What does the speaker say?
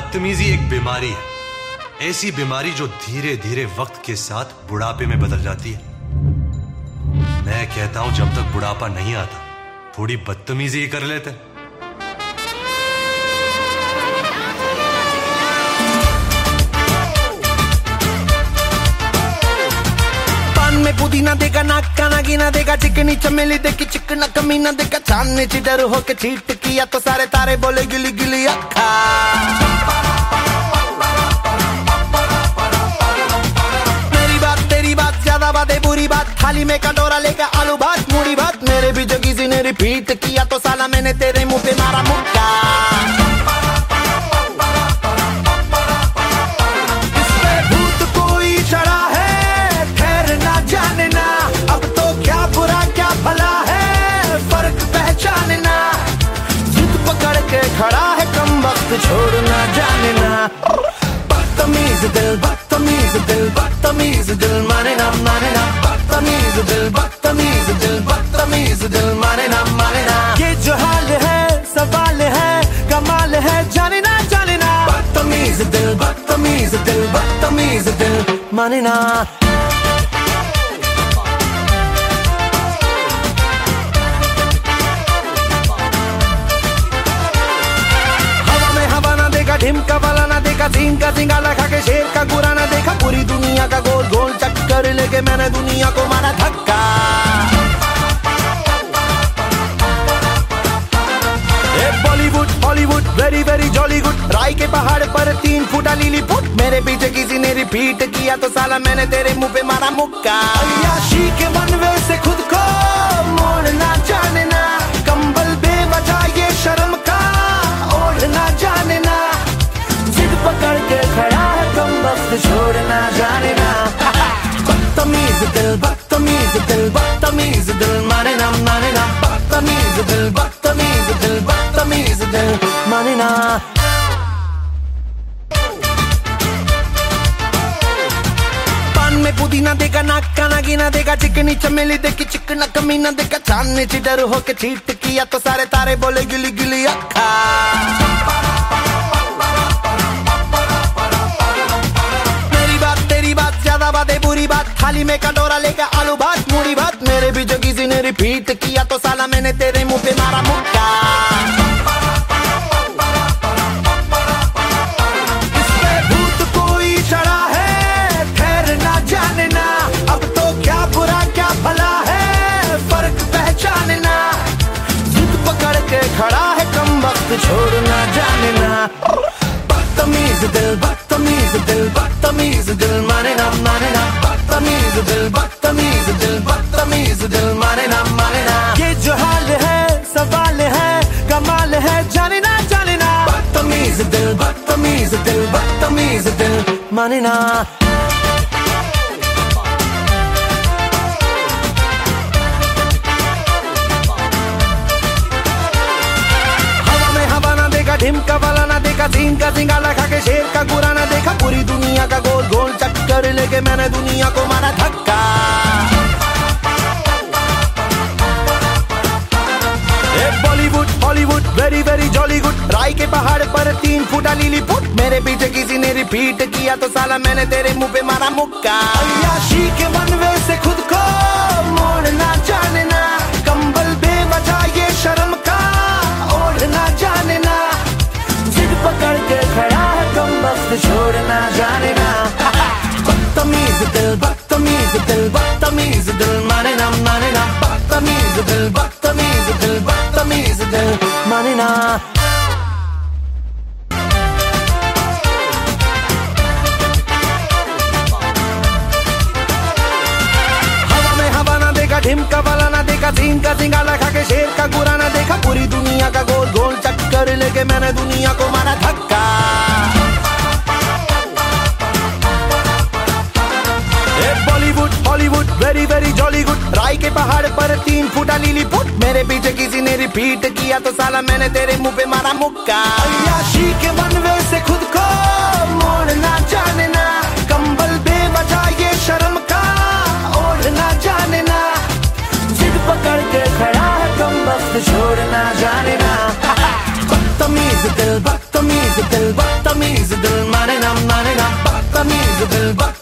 बदतमीजी एक बीमारी है। ऐसी बीमारी जो धीरे धीरे वक्त के साथ बुढ़ापे में बदल जाती है। मैं कहता हूँ, जब तक बुढ़ापा नहीं आता, थोड़ी बदतमीजी ही कर लेते पान पुदीना देगा, नाक का नागिना देगा चिकनी चमेली देखी चिकना कमीना देगा। चांदने चिडर होके चीट किया तो सारे तारे बोले, गिली गिली अखा मेरी बात, तेरी बात, ज़्यादा बात है बुरी बात। थाली में कटोरा लेकर आलू भात मूड़ी भात। मेरे भी जो किसी ने रिपीट किया तो साला मैंने तेरे मुँह पे मारा, मुक्का। बदतमीज दिल बदतमीज दिल बदतमीज दिल माने ना माने ना। बदतमीज दिल बदतमीज दिल बदतमीज दिल माने ना माने ना। ये जो हाल है सवाल है कमाल है जाने ना जाने ना। बदतमीज दिल बदतमीज दिल बदतमीज दिल माने ना। दुनिया का गोल गोल चक्कर लेके मैंने दुनिया को मारा धक्का। Bollywood Bollywood very very jolly good राय के पहाड़ पर तीन फुटा लीली फुट। मेरे पीछे किसी ने रिपीट किया तो साला मैंने तेरे मुँह पे मारा मुक्का। ना। पान में पुदीना देगा, नाक का नागिना देगा चिकनी चमेली देखी चिकना कमीना देगा चांदने चिडर होके चीट किया तो सारे तारे बोले, गिली गिली अखा मेरी बात, तेरी बात, ज़्यादा बात बुरी बात। थाली में कटोरा लेकर आलू भात मूड़ी भात। मेरे भी जो किसी ने रिपीट किया तो साला मैंने तेरे मुँह पे मारा मुक्का। खड़ा है कम वक्त छोड़ना जाने ना बदतमीज दिल बदतमीज दिल बदतमीज दिल, माने ना माने ना। बदतमीज दिल बदतमीज दिल बदतमीज दिल, माने ना माने ना। ये जो हाल है, सवाल है, कमाल है, जाने ना जाने ना। बदतमीज दिल बदतमीज दिल बदतमीज दिल, माने ना। ना देखा सीन का सिंगाला के शेर का गुरा ना देखा। पूरी दुनिया का गोल गोल चक्कर लेके मैंने दुनिया को मारा धक्का। Bollywood, Hollywood very very jolly good राय के पहाड़ पर तीन फुटा लीली फुट। मेरे पीछे किसी ने रिपीट किया तो साला मैंने तेरे मुँह पे मारा मुक्का। के बनवे कम छोड़ना जाने ना। बदतमीज दिल बदतमीज दिल बदतमीज दिल, माने ना माने ना। बदतमीज दिल बदतमीज दिल बदतमीज दिल, माने ना। ढिमका वाला ना देखा, सीन का सिंगाला खा के शेर का गुरा ना देखा। पूरी दुनिया का गोल गोल चक्कर लेके मैंने दुनिया को मारा धक्का। फुटा लीली फुट मेरे पीछे किसी ने रिपीट किया तो साला मैंने तेरे मुँह पे मारा मुक्का। अयाशी के बनवे से खुद को मोड़ना जाने ना कंबल बेवजह ये शर्म का ओढ़ना जाने ना जिद पकड़ के खड़ा है कम वक्त छोड़ना जाने ना बदतमीज दिल बदतमीज दिल दिल बदतमीज दिल माने ना माने ना बदतमीज दिल, बदतमीज